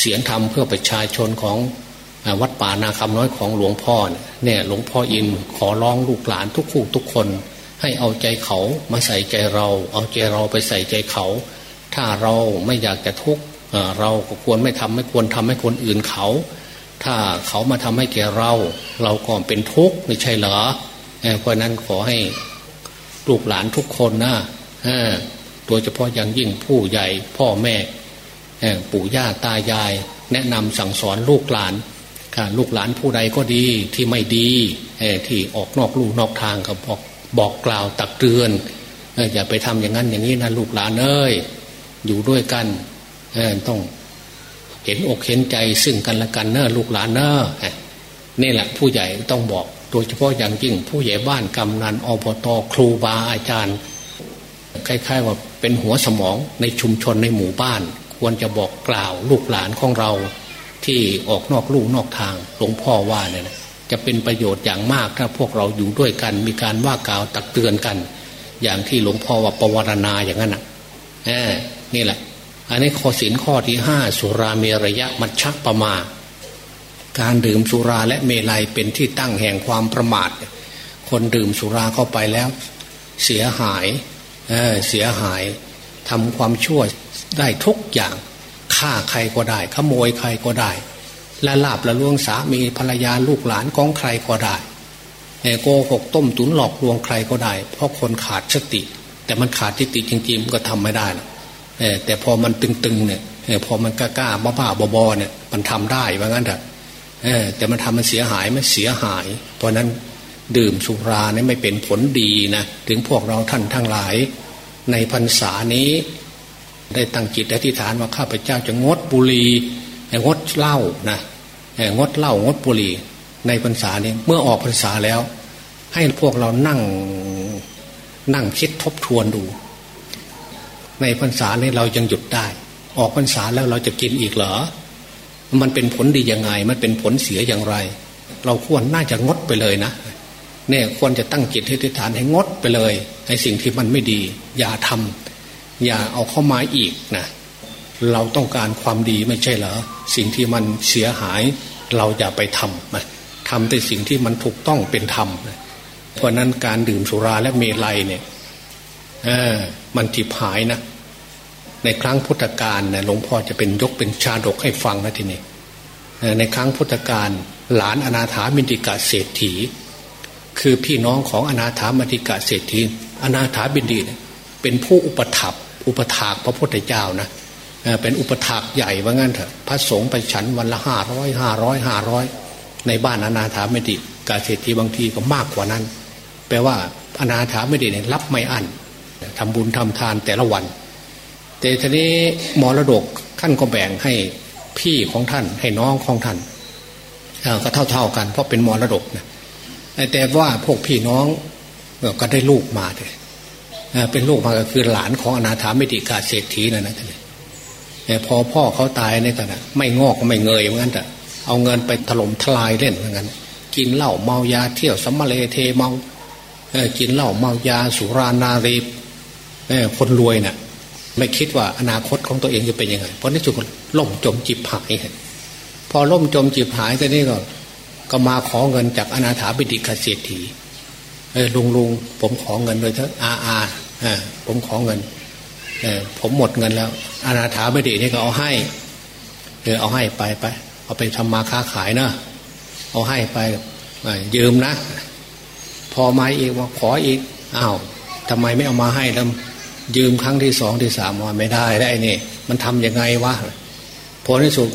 เสียงธรรมเพื่อประชาชนของวัดป่านาคำน้อยของหลวงพ่อเนี่ยหลวงพ่ออินขอร้องลูกหลานทุกคู่ทุกคน ให้เอาใจเขามาใส่ใจเรา เอาใจเราไปใส่ใจเขา ถ้าเราไม่อยากจะทุกข์เราก็ควรไม่ทำไม่ควรทำให้คนอื่นเขา ถ้าเขามาทำให้แก่เรา เราก็เป็นทุกข์ไม่ใช่เหรอเพราะนั้นขอให้ลูกหลานทุกคนนะโดยเฉพาะอย่างยิ่งผู้ใหญ่พ่อแม่ ปู่ย่าตายาย แนะนำสั่งสอนลูกหลานลูกหลานผู้ใดก็ดีที่ไม่ดีที่ออกนอกลูกนอกทางก็บอกบอกกล่าวตักเตือนอย่าไปทำอย่างนั้นอย่างนี้นะลูกหลานเอ้ยอยู่ด้วยกันต้องเห็นอกเห็นใจซึ่งกันและกันเนอะลูกหลานเนอะนี่แหละผู้ใหญ่ต้องบอกโดยเฉพาะอย่างยิ่งผู้ใหญ่บ้านกำนันอบตครูบาอาจารย์คล้ายๆว่าเป็นหัวสมองในชุมชนในหมู่บ้าน ควรจะบอกกล่าวลูกหลานของเราที่ออกนอกลู่นอกทางหลวงพ่อว่าเนี่ยจะเป็นประโยชน์อย่างมากถ้าพวกเราอยู่ด้วยกัน มีการว่ากล่าวตักเตือนกัน อย่างที่หลวงพ่อว่าปวารณาอย่างนั้นอะนี่แหละ อันนี้ข้อสินข้อที่ห้าสุราเมรยะมัชชักประมา การดื่มสุราและเมลัยเป็นที่ตั้งแห่งความประมาท คนดื่มสุราเข้าไปแล้ว เสียหายเเสียหายทำความชั่ว ได้ทุกอย่างฆ่าใครก็ได้ ขโมยใครก็ได้และลาบละลวงสามีภรรยาลูกหลานของใครก็ได้โกหกต้มตุนหลอกลวงใครก็ได้ เพราะคนขาดสติ แต่มันขาดสติจริงๆมันก็ทำไม่ได้นะแต่พอมันตึงๆเนี่ยพอมันกล้าๆบ้าๆบอๆเนี่ยมันทำได้ว่างั้นเถอะแต่มันทำมันเสียหายมันเสียหาย เพราะนั้นดื่มสุราเนี่ยไม่เป็นผลดีนะถึงพวกเราท่านทั้งหลาย ในพรรษานี้ ได้ตั้งจิตอธิษฐานว่าข้าพเจ้าจะงดบุหรี่งดเหล้านะงดเหล้างดบุหรี่ในพรรษานี้เมื่อออกพรรษาแล้ว ให้พวกเรานั่งนั่งคิดทบทวนดู ในพรรษานี้เรายังหยุดได้ ออกพรรษาแล้วเราจะกินอีกเหรอ มันเป็นผลดียังไง มันเป็นผลเสียอย่างไร เราควรน่าจะงดไปเลยนะเนี่ยควรจะตั้งจิตให้ทิฏฐานให้งดไปเลยในสิ่งที่มันไม่ดี อย่าทำ อย่าเอาเข้ามาอีกนะเราต้องการความดีไม่ใช่เหรอสิ่งที่มันเสียหายเราอย่าไปทำนะทำแต่สิ่งที่มันถูกต้องเป็นธรรมนะเพราะนั้นการดื่มสุราและเมลัยเนี่ยอมันจิบหายนะในครั้งพุทธกาลนี่ยหลวงพ่อจะเป็นยกเป็นชาดกให้ฟังนะทีนี้ในครั้งพุทธกาลหลานอนาถามินติกาเศรษฐี คือพี่น้องของอนาถามินติกาเศรษฐีอนาถาบินดีเป็นผู้อุปถัมภ์ อุปถากพระพุทธเจ้านะเป็นอุปถากใหญ่ว่างั้นเถอะพระสงฆ์ไปฉันวันละห้าร้อยห้าร้อยห้าร้อยในบ้านอนาถาไม่ดีกาเศรษฐีบางทีก็มากกว่านั้น แปลว่าอนาถาไม่ดีเนี่ยรับไม่อั้นทำบุญทำทานแต่ละวัน แต่ทีนี้มรดกท่านก็แบ่งให้พี่ของท่านให้น้องของท่านก็เท่าเท่ากันเพราะเป็นมรดกนะแต่ว่าพวกพี่น้องก็ได้ลูกมาเลย เป็นลูกมาก็คือหลานของอนาถาม่ดีกาเศรษฐีนั่นนะท่พอพ่อเขาตายในขณะไม่งอกไม่เงยเหมือนกันแต่เอาเงินไปถล่มทลายเล่นเหมือนกันกินเหล้าเมายาเที่ยวสัมมาเลเทเมากินเหล้าเมายาสุรานารีคนรวยเนะ่ะ ไม่คิดว่าอนาคตของตัวเองจะเป็นยังไง เพราะนี่สุดล่มจมจิบหายพอล่มจมจิบหายแต่นี่ก็ก็มาขอเงินจากอนาถาบิดิกเศรษฐีเออลุงลุงผมขอเงินเลยเถอะอาอา ผมขอเงินผมหมดเงินแล้ว อนาถาไม่ดีนี่ก็เอาให้เออเอาให้ไปไป เอาไปทำมาค้าขายนะเอาให้ไปยืมนะ พอมาอีกว่าขออีกอ้าวทำไมไม่เอามาให้แล้วยืมครั้งที่สองที่สามว่าไม่ได้ได้นี่มันทํำยังไงวะพอที่สุด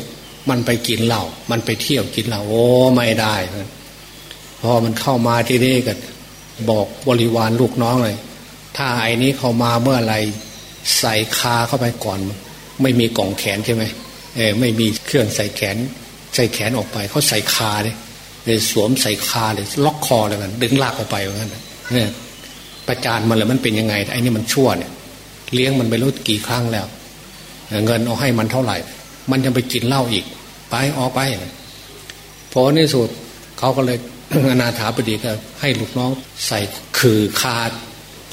มันไปกินเหล้ามันไปเที่ยวกินเหล้าโอ้ไม่ได้พอมันเข้ามาที่นี่ก็บอกบริวารลูกน้องเลย ถ้าไอ้นี้เข้ามาเมื่อไรใส่คาเข้าไปก่อน ไม่มีกล่องแขนใช่ไหมเออไม่มีเครื่องใส่แขน ใส่แขนออกไปเขาใส่คาเลยเลยสวมใส่คาเลยล็อกคอเลยกันดึงลากออกไปเหมือนกันเนี่ยประจานมันเลยมันเป็นยังไงไอ้นี่มันชั่วเนี่ย เลี้ยงมันไปรู้กี่ครั้งแล้ว เงินเอาให้มันเท่าไหร่ มันยังไปกินเหล้าอีก ไปออกไปพอในสุดเขาก็เลยอนาถาบดีก็ให้ลูกน้องใส่คือคา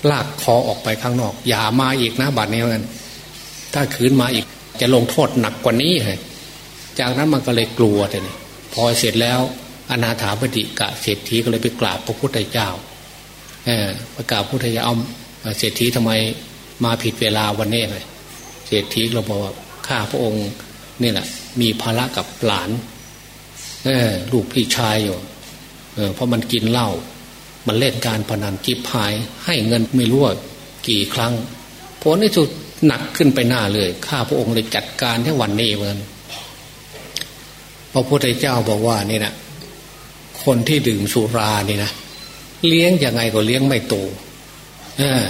ลากคอออกไปข้างนอก อย่ามาอีกนะบัดนี้กันถ้าคืนมาอีก จะลงโทษหนักกว่านี้เลยจากนั้นมันก็เลยกลัวเลยพอเสร็จแล้วอนาถาบดีกะเศรษฐีก็เลยไปกราบพระพุทธเจ้าเออประกาศพระพุทธเจ้าเอาเศรษฐีทำไมมาผิดเวลาวันนี้เลยเศรษฐีเราบอกว่าข้าพระองค์นี่แหละมีภาระกับหลาน เออลูกพี่ชายอยู่เออเพราะมันกินเหล้า มันเล่นการพนันจิบหาย ให้เงินไม่รู้ว่ากี่ครั้งผลในสุดหนักขึ้นไปหน้าเลย ข้าพระองค์เลยจัดการทั้วันนี้เหมือนพระพุทธเจ้าบอกว่านี่นะคนที่ดื่มสุรานี่นะเลี้ยงยังไงก็เลี้ยงไม่โตเออ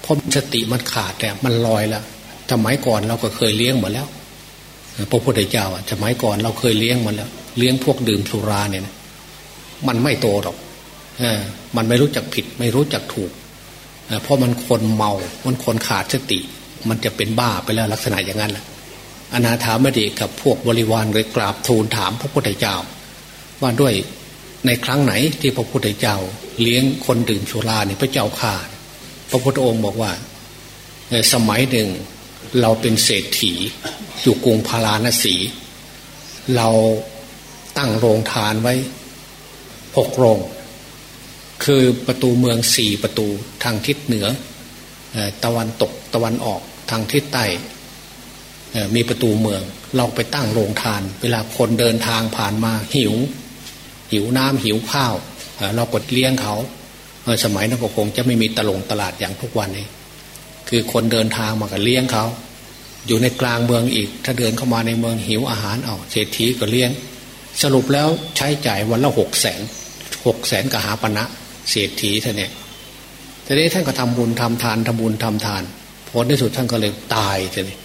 เพราะสติมันขาดแต่มันลอยแล้วสมัยก่อนเราก็เคยเลี้ยงหมาแล้วพระพุทธเจ้าอะสมัยก่อนเราเคยเลี้ยงมาแล้ว เลี้ยงพวกดื่มสุราเนี่ยนะมันไม่โตหรอก มันไม่รู้จักผิด ไม่รู้จักถูก เพราะมันคนเมา มันคนขาดสติ มันจะเป็นบ้าไปแล้วลักษณะอย่างนั้นแหละอนาถามดีกับพวกบริวารเลยกราบทูลถามพระพุทธเจ้า ว่าด้วยในครั้งไหนที่พระพุทธเจ้า เลี้ยงคนดื่มสุราเนี่ยพระเจ้าข่าพระพุทธองค์บอกว่าในสมัยหนึ่งเราเป็นเศรษฐีอยู่กรุงพาราณสี เราตั้งโรงทานไว้หกโรง คือประตูเมืองสี่ประตูทางทิศเหนือตะวันตกตะวันออกทางทิศใต้มีประตูเมือง เราไปตั้งโรงทาน เวลาคนเดินทางผ่านมาหิว หิวน้ำหิวข้าว เรากดเลี้ยงเขาสมัยนั้นก็คงจะไม่มีตลงตลาดอย่างทุกวันนี้ คือคนเดินทางมาก็เลี้ยงเขา อยู่ในกลางเมืองอีก ถ้าเดินเข้ามาในเมืองหิวอาหารเอาเศรษฐีก็เลี้ยง สรุปแล้วใช้จ่ายวันละหกแสนหกแสนกหาปณะ เศรษฐีท่านเนี่ยทีนี้ท่านก็ทำบุญทำทานทำบุญทำทานผลที่สุดท่านก็เลยตายทีนี้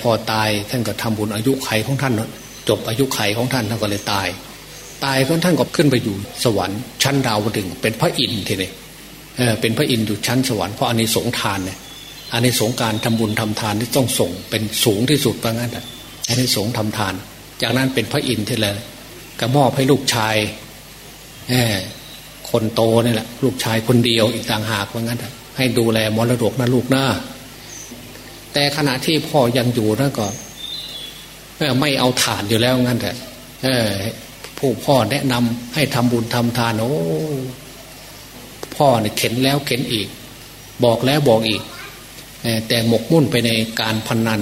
พอตายท่านก็ทำบุญอายุไขของท่านจบอายุไขของท่านท่านก็เลยตาย ตายเพราะท่านก็ขึ้นไปอยู่สวรรค์ชั้นดาวดึงเป็นพระอินทร์ทีนี้เป็นพระอินทร์อยู่ชั้นสวรรค์เพราะอันนี้สงทานเนี่ยอันนี้สงการทำบุญทำทานที่ต้องส่งเป็นสูงที่สุดเพรางั้นอันนี้สงทำทาน จากนั้นเป็นพระอินทร์ที่เลยก็มอบให้ลูกชาย คนโตนี่แหละ ลูกชายคนเดียวอีกต่างหากว่างั้นให้ดูแลมรดกนะลูกน้าแต่ขณะที่พ่อยังอยู่นั่นก็ไม่เอาฐานอยู่แล้วงั้นแต่ผู้พ่อแนะนำให้ทำบุญทำทานโอ้พ่อเนี่ยเข็นแล้วเข็นอีก บอกแล้วบอกอีกแต่หมกมุ่นไปในการพนนัน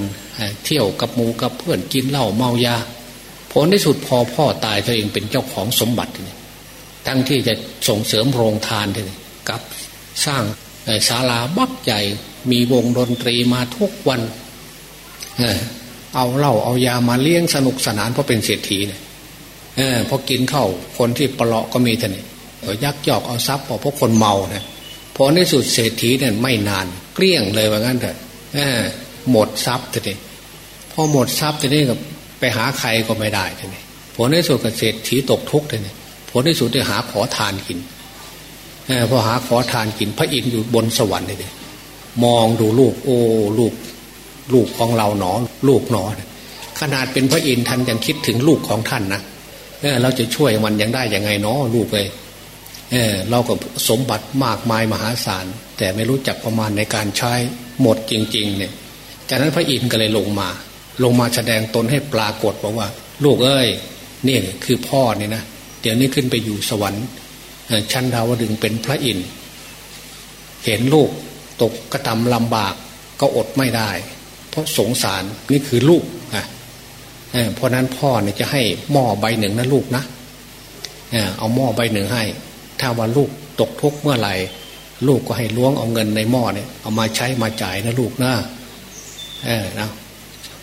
เที่ยวกับมูกับเพื่อนกินเหล้าเมายาผลที่สุดพอพ่อตายตัวเองเป็นเจ้าของสมบัติ ทั้งที่จะส่งเสริมโรงทานเลยกับสร้างศาลาบักใหญ่มีวงดนตรีมาทุกวัน เอาเหล้าเอายามาเลี้ยงสนุกสนานเพราะเป็นเศรษฐีเนี่ยพอกินเข้าคนที่ปลาะก็มีท่านี่ยักยอกเอาทรัพย์เพราะคนเมาเนี่ยพอในสุดเศรษฐีเนี่ยไม่นาน เกลี้ยงเลยว่างั้นเถอะหมดทรัพย์ทีนี้พอหมดทรัพย์ทีนี้ก็ไปหาใครก็ไม่ได้ทีนี้ผลในสุดกับเศรษฐีตกทุกข์ทีนี้ ลในสุดได้หาขอทานกินพอหาขอทานกินพระอินทร์อยู่บนสวรรค์เลยมองดูลูก โอ้ลูก ลูกของเราหนอ ลูกหนอขนาดเป็นพระอินทร์ท่านยังคิดถึงลูกของท่านนะเราจะช่วยมันยังได้ยังไงเนาะลูกเลยเออเราก็สมบัติมากมายมหาศาล แต่ไม่รู้จักประมาณในการใช้หมดจริง ๆ เนี่ย จากนั้นพระอินทร์ก็เลยลงมา ลงมาแสดงตนให้ปรากฏบอกว่า ลูกเอ้ยนี่คือพ่อนี่นะ เดี๋ยวนี้ขึ้นไปอยู่สวรรค์ชั้นดาวดึงเป็นพระอินทร์เห็นลูกตกกระทำลำบากก็อดไม่ได้ เพราะสงสารนี่คือลูกอะเพราะนั้นพ่อเนี่ยจะให้หม้อใบหนึ่งนะลูกนะเอาหม้อใบหนึ่งให้ ถ้าว่าลูกตกทุกข์เมื่อไหร่ ลูกก็ให้ล้วงเอาเงินในหม้อเนี่ยเอามาใช้มาจ่ายนะลูกนะเออนะ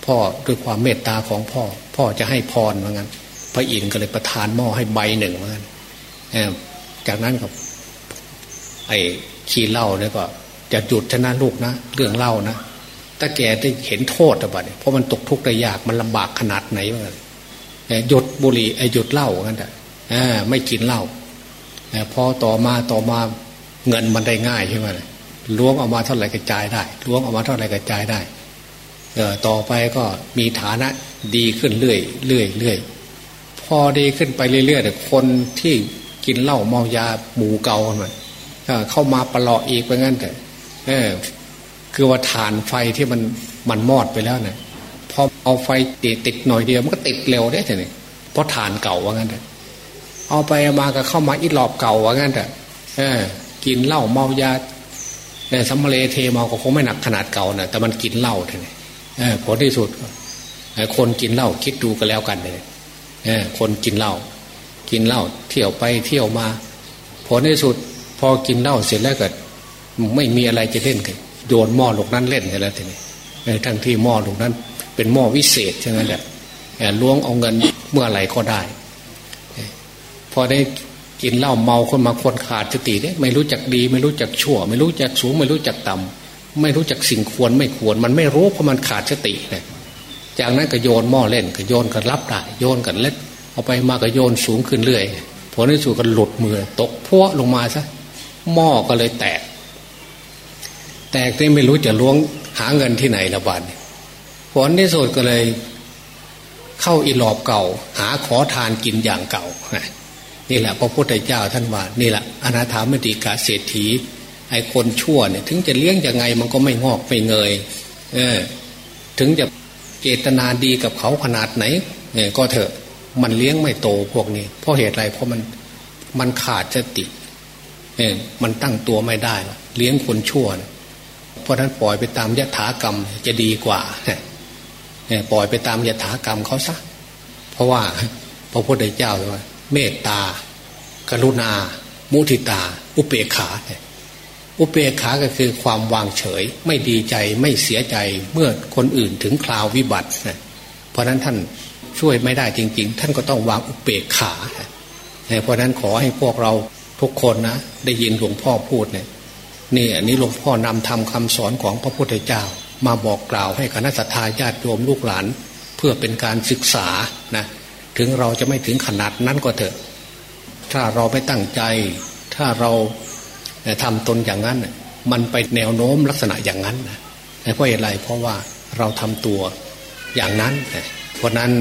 พ่อด้วยความเมตตาของพ่อ พ่อจะให้พรเหมือนกัน พระอินทร์ก็เลยประทานหม้อให้ใบหนึ่งเหมือนกันจากนั้นกับไอ้ขี้เหล้าเนี่ยก็ จะหยุดชนะลูกนะเรื่องเล่านะถ้าแกได้เห็นโทษอะบัดเพราะมันตกทุกข์ได้ยากมันลำบากขนาดไหนวะหยุดบุหรี่ไอ้หยุดเหล้ากันแต่ไม่กินเหล้าพอต่อมาต่อมาเงินมันได้ง่ายใช่ไหมล้วงออกมาเท่าไหร่กระจายได้ล้วงออกมาเท่าไหร่กระจายได้เออต่อไปก็มีฐานะดีขึ้นเรื่อยเรื่อยเรื่อย พอดีขึ้นไปเรื่อยๆแต่คนที่กินเหล้าเมายาหมูเกามันเข้ามาปลาะอีกไปงั้นแต่เออ คือว่าฐานไฟที่มันมันมอดไปแล้วเนี่ยพอเอาไฟติดติดหน่อยเดียวมันก็ติดเร็วได้แต่เนี่ยเพราะฐานเก่าว่างั้นแต่เอาไปมาก็เข้ามาอีหลอบเก่าว่างั้นแต่เออ กินเหล้าเมายาแต่สัมเลเทเมาก็คงไม่หนักขนาดเก่านะแต่มันกินเหล้าเท่นี่เออผลที่สุดคนกินเหล้าคิดดูกันแล้วกันเลย คนกินเหล้ากินเหล้าเที่ยวไปเที่ยวมาผลที่สุด พอกินเหล้าเสร็จแล้วก็ไม่มีอะไรจะเล่นกันโยนหม้อลูกนั้นเล่นกันแล้วทีนี้ทั้งที่หม้อลูกนั้น เป็นหม้อวิเศษใช่ไหมแหละล้วงเอาเงินเมื่อไหร่ก็ได้ พอได้กินเหล้าเมาคนมาคนขาดสติเนี่ยไม่รู้จักดี ไม่รู้จักชั่ว ไม่รู้จักสูง ไม่รู้จักต่ำไม่รู้จักสิ่งควรไม่ควร มันไม่รู้เพราะมันขาดสติเนี่ย จากนั้นก็โยนหม้อเล่นก็โยนกันรับได้โยนกันเล็ดเอาไปมาก็โยนสูงขึ้นเรื่อยผลที่สุดก็หลุดมือ ตกพัวลงมาซะหม้อก็เลยแตก แตกนี่ไม่รู้จะล้วงหาเงินที่ไหนละบาทผลที่สุดก็เลย เข้าอีหลอบเก่า หาขอทานกินอย่างเก่านี่แหละพระพุทธเจ้าท่านว่านี่แหละอนาถามติกาเศรษฐีไอ้คนชั่วเนี่ย ถึงจะเลี้ยงยังไงมันก็ไม่งอกไม่เงย เออ ถึงจะ เจตนาดีกับเขาขนาดไหนเนี่ยก็เถอะมันเลี้ยงไม่โตพวกนี้ เพราะเหตุอะไรเพราะมันมันขาดสติเออมันตั้งตัวไม่ได้เลี้ยงคนชั่วเพราะนั้นปล่อยไปตามยถากรรมจะดีกว่าเนี่ยปล่อยไปตามยถากรรมเขาซะเพราะว่าพระพุทธเจ้าว่า เมตตากรุณา มุทิตา อุเบกขา อุเบกขาก็คือความวางเฉย ไม่ดีใจไม่เสียใจเมื่อคนอื่นถึงคราววิบัตินะเพราะนั้นท่านช่วยไม่ได้จริง ๆ ท่านก็ต้องวางอุเบกขาเพราะนั้นขอให้พวกเราทุกคนนะได้ยินหลวงพ่อพูดเนี่ยนี่อันนี้หลวงพ่อนำทำคำสอนของพระพุทธเจ้า มาบอกกล่าวให้คณะสัตยาญาติโยมลูกหลาน เพื่อเป็นการศึกษานะถึงเราจะไม่ถึงขนาดนั้นก็เถอะ ถ้าเราไม่ตั้งใจ ถ้าเรา ทำตนอย่างนั้น มันไปแนวโน้มลักษณะอย่างนั้นนะเพราะอะไรเพราะว่าเราทำตัวอย่างนั้นเพราะนั้น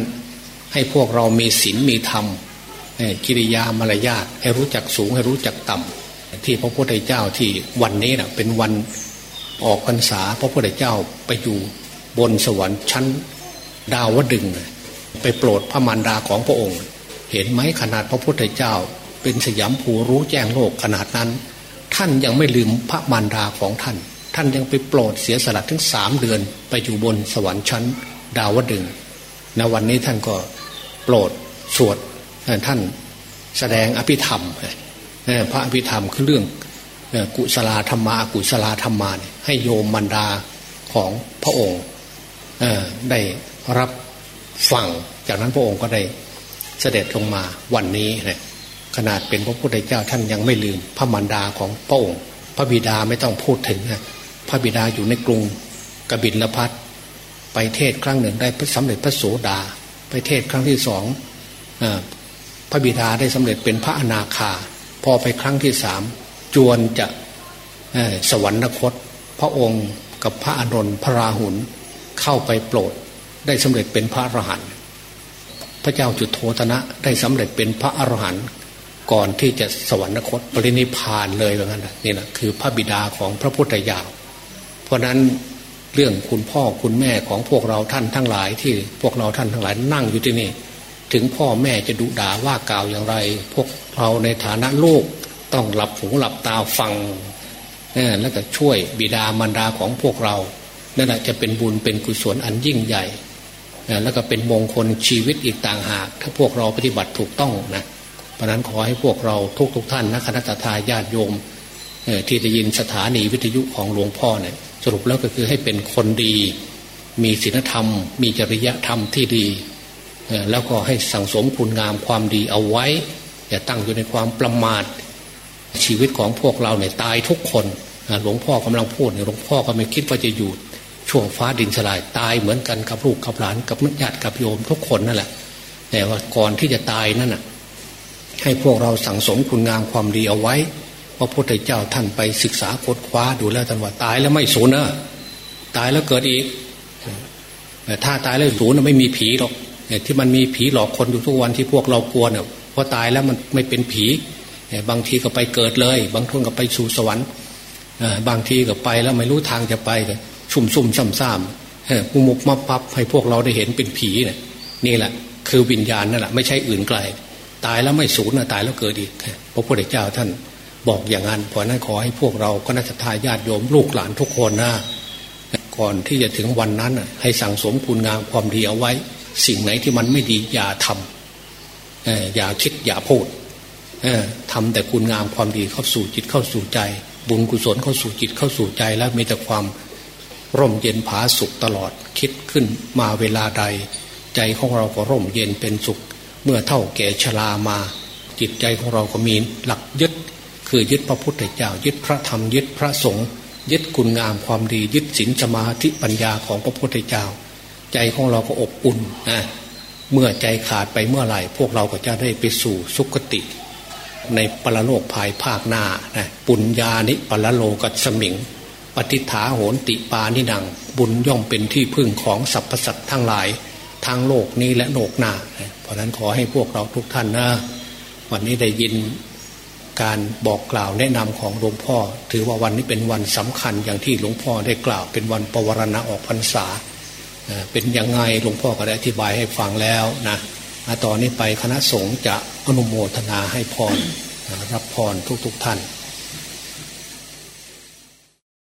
ให้พวกเรามีศีลมีธรรมกิริยามารยาทให้รู้จักสูงให้รู้จักต่ำที่พระพุทธเจ้าที่วันนี้นะเป็นวันออกพรรษา พระพุทธเจ้าไปอยู่บนสวรรค์ชั้นดาวดึงไปโปรดพระมารดาของพระองค์ เห็นไหมขนาดพระพุทธเจ้า เป็นสยามภูรู้แจ้งโลกขนาดนั้น ท่านยังไม่ลืมพระมารดาของท่าน ท่านยังไปโปรดเสียสละถึงสามเดือน ไปอยู่บนสวรรค์ชั้น ดาวดึงในวันนี้ท่านก็โปรดสวดท่านแสดงอภิธรรมพระอภิธรรมคือเรื่องกุศลธรรมากุศลธรรมาให้โยมมันดาของพระองค์ได้รับฟัง จากนั้นพระองค์ก็ได้เสด็จลงมาวันนี้นะ ขนาดเป็นพระพุทธเจ้าท่านยังไม่ลืม พระมารดาของพระองค์ พระบิดาไม่ต้องพูดถึงนะพระบิดาอยู่ในกรุงกบินละพัทไปเทศครั้งหนึ่งได้สำเร็จพระโสดา ไปเทศครั้งที่สองพระบิดาได้สำเร็จเป็นพระอนาคา พอไปครั้งที่สามจวนจะสวรรคต พระองค์กับพระอานนท์พระราหุลเข้าไปโปรดได้สำเร็จเป็นพระอรหันต์พระเจ้าจุดโทธนะได้สำเร็จเป็นพระอรหันต์ ก่อนที่จะสวรรคตปรินิพานเลยแบบนั้นนี่แหละคือพระบิดาของพระพุทธเจ้าเพราะนั้นเรื่องคุณพ่อคุณแม่ของพวกเราท่านทั้งหลาย ที่พวกเราท่านทั้งหลายนั่งอยู่ที่นี่ ถึงพ่อแม่จะดุด่าว่ากล่าวอย่างไร พวกเราในฐานะลูกต้องหลับหูหลับตาฟังแล้วก็ช่วยบิดามารดาของพวกเรานั่นแหละจะเป็นบุญเป็นกุศลอันยิ่งใหญ่ แล้วก็เป็นมงคลชีวิตอีกต่างหาก ถ้าพวกเราปฏิบัติถูกต้องนะ ราะนั้นขอให้พวกเราทุกทุกท่านนะคณะทาญาติโยมที่ได้ยินสถานีวิทยุของหลวงพ่อเนี่ยสรุปแล้วก็คือให้เป็นคนดี มีศีลธรรม มีจริยธรรมที่ดี แล้วก็ให้สั่งสมคุณงามความดีเอาไว้ อย่าตั้งอยู่ในความประมาทชีวิตของพวกเราเนี่ยตายทุกคนหลวงพ่อกำลังพูดเนี่ยหลวงพ่อก็ไม่คิดว่าจะอยู่ช่วงฟ้าดินสลายตายเหมือนกันกับลูกกับหลานกับญาติกับโยมทุกคนนั่นแหละแต่ว่าก่อนที่จะตายนั่นน่ะ ให้พวกเราสั่งสมคุณงามความดีเอาไว้พระพุทธเจ้าท่านไปศึกษาค้นคว้าดูแล้วท่านว่าตายแล้วไม่สูญนะตายแล้วเกิดอีกแต่ถ้าตายแล้วสูญไม่มีผีหรอกที่มันมีผีหลอกคนอยู่ทุกวันที่พวกเรากลัวเนี่ยพอตายแล้วมันไม่เป็นผี บางทีก็ไปเกิดเลย บางคนก็ไปสู่สวรรค์บางทีก็ไปแล้วไม่รู้ทางจะไปชุ่มซุ่มซ้ำซ้ำมุมุกมาปับให้พวกเราได้เห็นเป็นผีเนี่ยนี่แหละ คือวิญญาณนั่นแหละไม่ใช่อื่นไกล ตายแล้วไม่สูญนะตายแล้วเกิดอีก พระพุทธเจ้าท่านบอกอย่างนั้นเพราะนั้นขอให้พวกเราก็นักทายาติโยมลูกหลานทุกคนนะก่อนที่จะถึงวันนั้นให้สั่งสมคุณงามความดีเอาไว้ สิ่งไหนที่มันไม่ดีอย่าทำอย่าคิดอย่าพูดทำแต่คุณงามความดีเข้าสู่จิตเข้าสู่ใจ บุญกุศลเข้าสู่จิตเข้าสู่ใจแล้วมีแต่ความร่มเย็นผาสุขตลอดคิดขึ้นมาเวลาใด ใจของเราก็ร่มเย็นเป็นสุข เมื่อเท่าแก่ชรามา จิตใจของเราก็มีหลักยึด คือยึดพระพุทธเจ้า ยึดพระธรรมยึดพระสงฆ์ยึดคุณงามความดียึดศีลสมาธิปัญญาของพระพุทธเจ้า ใจของเราก็อบอุ่นนะเมื่อใจขาดไปเมื่อไหร่ พวกเราก็จะได้ไปสู่สุคติ ในปรโลกภายภาคหน้านะปุญญานิปรโลกัสมิง ปฏิฐาโหนติปานินัง บุญย่อมเป็นที่พึ่งของสรรพสัตว์ทั้งหลายทางโลกนี้และโลกหน้าเพ ราะนั้นขอให้พวกเราทุกท่านนะวันนี้ได้ยินการบอกกล่าวแนะนำของหลวงพ่อ ถือว่าวันนี้เป็นวันสำคัญอย่างที่หลวงพ่อได้กล่าว เป็นวันปวารณะออกพรรษา เป็นยังไงหลวงพ่อก็ได้อธิบายให้ฟังแล้วนะตอนนี้ไปคณะสงฆ์จะอนุโมทนาให้พรรับพรทุกๆทท่าน